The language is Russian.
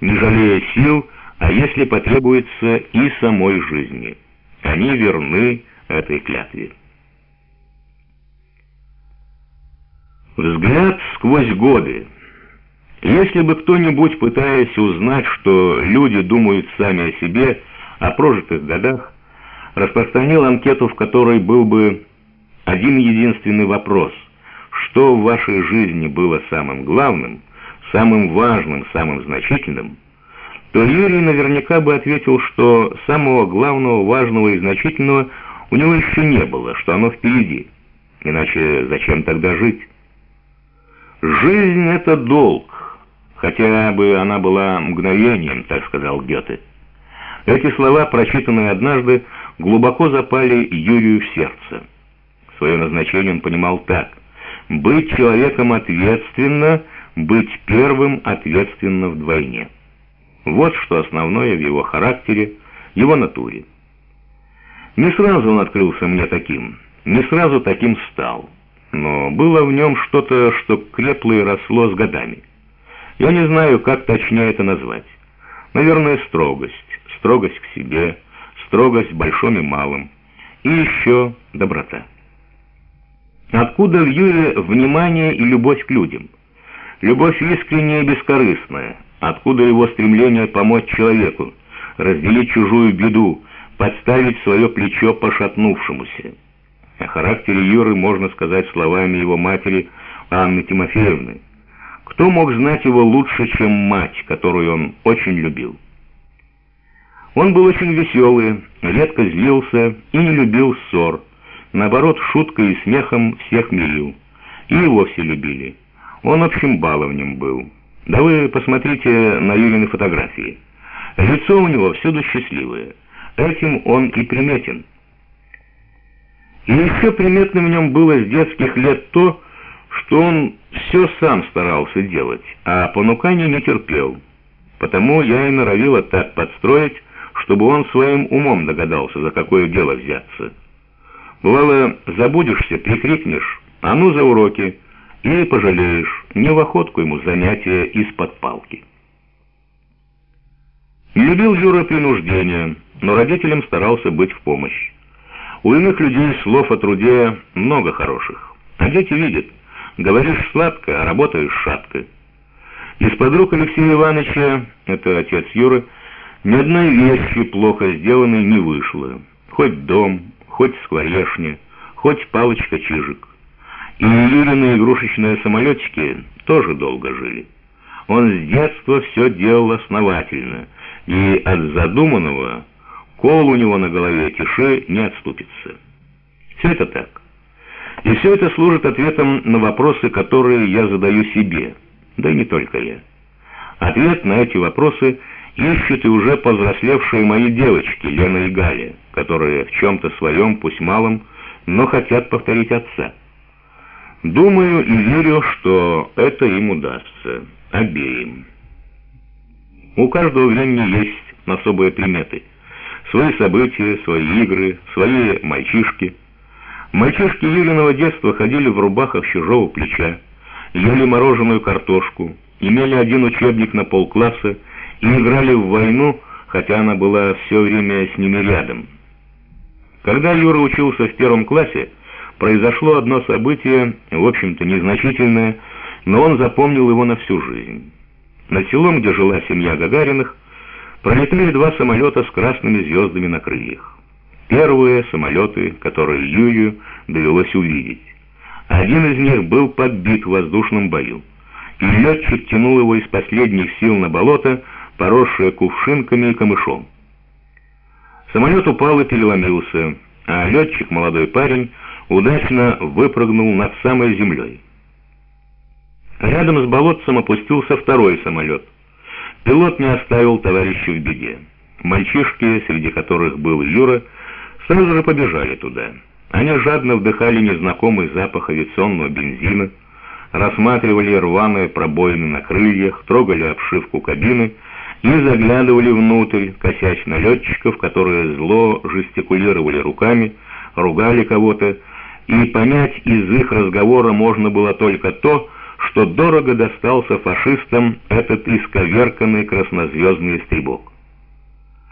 не жалея сил, а если потребуется и самой жизни. Они верны этой клятве. Взгляд сквозь годы. Если бы кто-нибудь, пытаясь узнать, что люди думают сами о себе, о прожитых годах, распространил анкету, в которой был бы один единственный вопрос, что в вашей жизни было самым главным, самым важным, самым значительным, то Юрий наверняка бы ответил, что самого главного, важного и значительного у него еще не было, что оно впереди. Иначе зачем тогда жить? Жизнь — это долг, хотя бы она была мгновением, так сказал Гёте. Эти слова, прочитанные однажды, глубоко запали Юрию в сердце. Свое назначение он понимал так. Быть человеком ответственно, быть первым ответственно вдвойне. Вот что основное в его характере, его натуре. Не сразу он открылся мне таким, не сразу таким стал, но было в нем что-то, что крепло и росло с годами. Я не знаю, как точнее это назвать. Наверное, строгость, строгость к себе, строгость большим и малым, и еще доброта. Откуда в Юре внимание и любовь к людям? Любовь искренняя и бескорыстная. Откуда его стремление помочь человеку, разделить чужую беду, подставить свое плечо пошатнувшемуся? О характере Юры можно сказать словами его матери Анны Тимофеевны. Кто мог знать его лучше, чем мать, которую он очень любил? Он был очень веселый, редко злился и не любил ссор. Наоборот, шуткой и смехом всех мирил. И его все любили. Он общим баловнем был. Да вы посмотрите на Юрины фотографии. Лицо у него всюду счастливое. Этим он и приметен. И еще приметно в нем было с детских лет то, что он все сам старался делать, а понукания не терпел. Потому я и норовила так подстроить, чтобы он своим умом догадался, за какое дело взяться. Бывало, забудешься, прикрикнешь, а ну за уроки, и пожалеешь, не в охотку ему занятия из-под палки. Любил Юра принуждение, но родителям старался быть в помощь. У иных людей слов о труде много хороших, а дети видят, говоришь сладко, а работаешь шатко. Из подруг Алексея Ивановича, это отец Юры, ни одной вещи плохо сделанной не вышло. Хоть дом, хоть скворечня, хоть палочка-чижик. И Юрины игрушечные самолетики тоже долго жили. Он с детства все делал основательно, и от задуманного кол у него на голове тише не отступится. Все это так. И все это служит ответом на вопросы, которые я задаю себе, да и не только я. Ответ на эти вопросы ищут и уже повзрослевшие мои девочки, Лена и Галя, которые в чем-то своем, пусть малом, но хотят повторить отца. Думаю и верю, что это им удастся, обеим. У каждого времени есть особые приметы. Свои события, свои игры, свои мальчишки. Мальчишки Юриного детства ходили в рубахах чужого плеча, ели мороженую картошку, имели один учебник на полкласса и играли в войну, хотя она была все время с ними рядом. Когда Юра учился в первом классе, произошло одно событие, в общем-то незначительное, но он запомнил его на всю жизнь. Над селом, где жила семья Гагариных, пролетели два самолета с красными звездами на крыльях. Первые самолеты, которые Юрию довелось увидеть. Один из них был подбит в воздушном бою, и летчик тянул его из последних сил на болото, поросшее кувшинками и камышом. Самолет упал и переломился, а летчик, молодой парень, удачно выпрыгнул над самой землей. Рядом с болотцем опустился второй самолет. Пилот не оставил товарища в беде. Мальчишки, среди которых был Юра, сразу же побежали туда. Они жадно вдыхали незнакомый запах авиационного бензина, рассматривали рваные пробоины на крыльях, трогали обшивку кабины и заглядывали внутрь, косясь на летчиков, которые зло жестикулировали руками, ругали кого-то, и понять из их разговора можно было только то, что дорого достался фашистам этот исковерканный краснозвездный истребок.